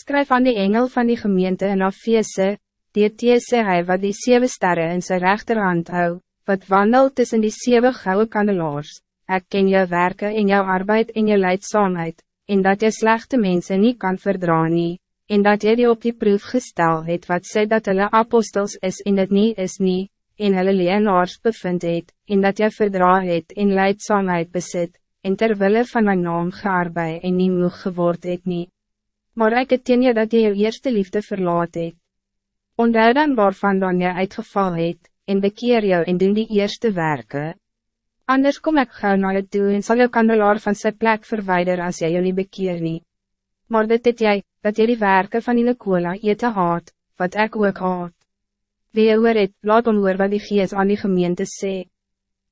Skryf aan die engel van die gemeente in Afese, die teese hy wat die zeven sterren in zijn rechterhand hou, wat wandelt tussen die zeven gouden kandelaars, ek ken jou werken en jou arbeid en jou leidzaamheid, en dat je slechte mensen niet kan verdragen, nie, en dat jy die op die proef gestel het wat sê dat hulle apostels is en het niet is nie, en hulle leenaars bevind het, en dat jy verdra het en leidzaamheid besit, en terwille van mijn naam gearbeid en nie moeg geword het nie. Maar ek het teen jy dat jy jou eerste liefde verlaat het. Onthou dan waarvan dan jy uitgeval het, en bekeer jou en doen die eerste werken. Anders kom ik gauw naar je toe en zal jou kandelaar van zijn plek verwijderen als jij jou niet bekeer nie. Maar dit het jy, dat jy die werken van die Nicola eete haat, wat ik ook haat. Wie jy oor het, laat om oor wat die gees aan die gemeente sê.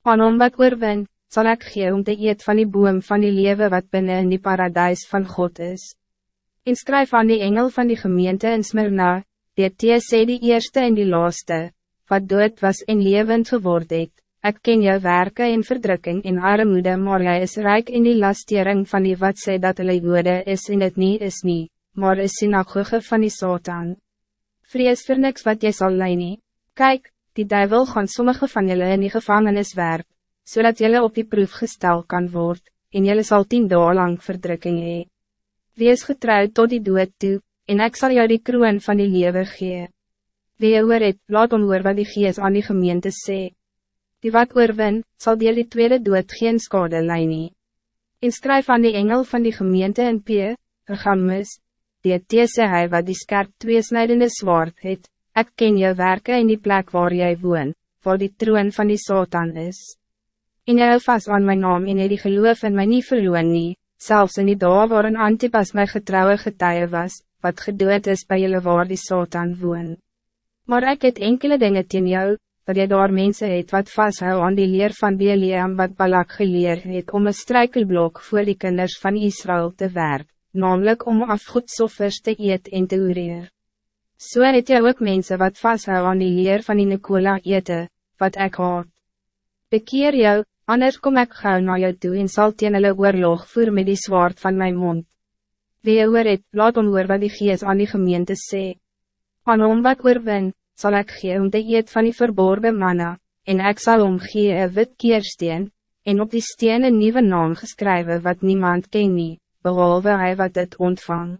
Aan om wat oorwin, zal ik gee om te eet van die boom van die leven wat binnen in die paradijs van God is. En skryf aan die engel van die gemeente in Smyrna, die sê die eerste en die laaste, wat dood was en levend geword het, ek ken jou werken en verdrukking en armoede, maar jy is rijk in die lastering van die wat sê dat hulle jode is en het niet is nie, maar is synagoge van die Satan. Vrees vir niks wat jy sal lei nie. Kyk, die duivel gaan sommige van julle in die gevangenis werp, zodat jullie op die proef gestel kan worden, en jullie zal tien dagen lang verdrukking hee. Wees getrouwd tot die dood toe, en ik zal jou die kroon van die lewe gee. Wie oor het, laat om oor wat die gees aan die gemeente sê. Die wat oorwin, sal dier die tweede dood geen skade lei nie. En skryf aan die engel van die gemeente in P, Ergamus, die teese hy wat die skerp tweesnijdende zwaard het, ek ken jou werken in die plek waar jij woon, waar die troon van die Satan is. En jy hou vast aan mijn naam en jy die geloof in my nie verloon nie, zelfs in die dag waar een Antipas my getrouwe getuie was, wat gedood is bij julle waar die Satan woont. Maar ik het enkele dingen teen jou, dat jy daar mense het wat vasthou aan die leer van Beliam wat Balak geleer het om een struikelblok voor die kinders van Israël te werp, namelijk om afgoedsoffers te eet en te ureer. So het jy ook mense wat vasthou aan die leer van die Nicola ete, wat ik haat. Bekeer jou, anders kom ik gauw naar jou toe en sal teen hulle oorlog voer met die zwaard van mijn mond. Wie oor het, laat om oor wat die gees aan die gemeente sê. Aan hom wat oorwin, zal ik gee om te eet van die verborgen manna, en ik zal om gee een wit keersteen, en op die steen een nieuwe naam geschreven wat niemand ken nie, behalve hij wat het ontvang.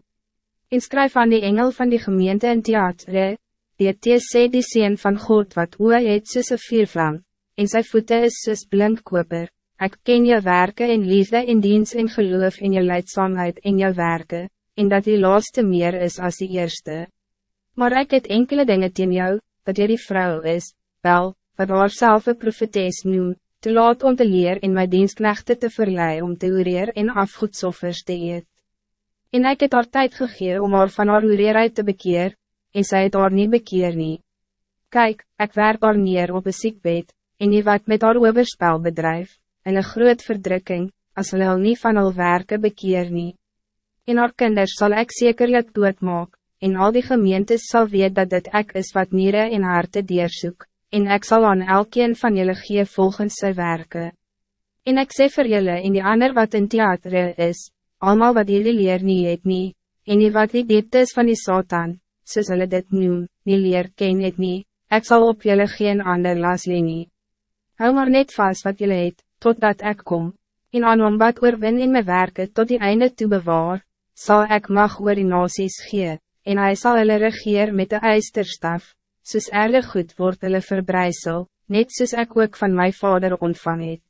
En skryf aan die engel van die gemeente in theater, die het sê die seen van God wat oe het soos een viervlam, en sy voete is soos blindkoper, ek ken je werken in liefde in dienst en geloof in je leidzaamheid in je werken, en dat die laatste meer is als die eerste. Maar ik het enkele dingen teen jou, dat jy die vrouw is, wel, wat haar self een profetes noem, te laat om te leer in mijn dienstknechte te verleiden om te ureer en afgoedsoffers te eet. En ik het haar tijd gegeven om haar van haar ureerheid te bekeer, en zij het haar niet bekeer nie. Kijk, ik werp haar neer op een ziekbed, en die wat met haar overspel bedrijf, en een groot verdrukking, als hulle al nie van al werken bekeer nie. En haar kinders zal ik zekerlijk doodmaak, en al die gemeentes zal weet dat dit ek is wat nieren en harte deersoek, en ik zal aan elkeen van jullie gee volgens sy werken. En ik sê vir julle en die ander wat in theater is, allemaal wat jullie leer nie het nie, en die wat die diepte is van die Satan, soos hulle dit noem, nie leer ken het nie, ek sal op jullie geen ander las nie. Hou maar net vast wat jullie het, totdat ik kom, en aan hom wat oorwin in my werken tot die einde toe bewaar, zal ik mag oor die nasies gee, en hij zal hulle regeer met de eisterstaf, soos erge goed word hulle verbreisel, net soos ek ook van mijn vader ontvang het.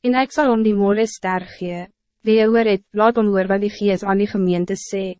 En ik zal om die moore ster gee, wie oor het, laat om oor wat die gees aan die gemeente sê.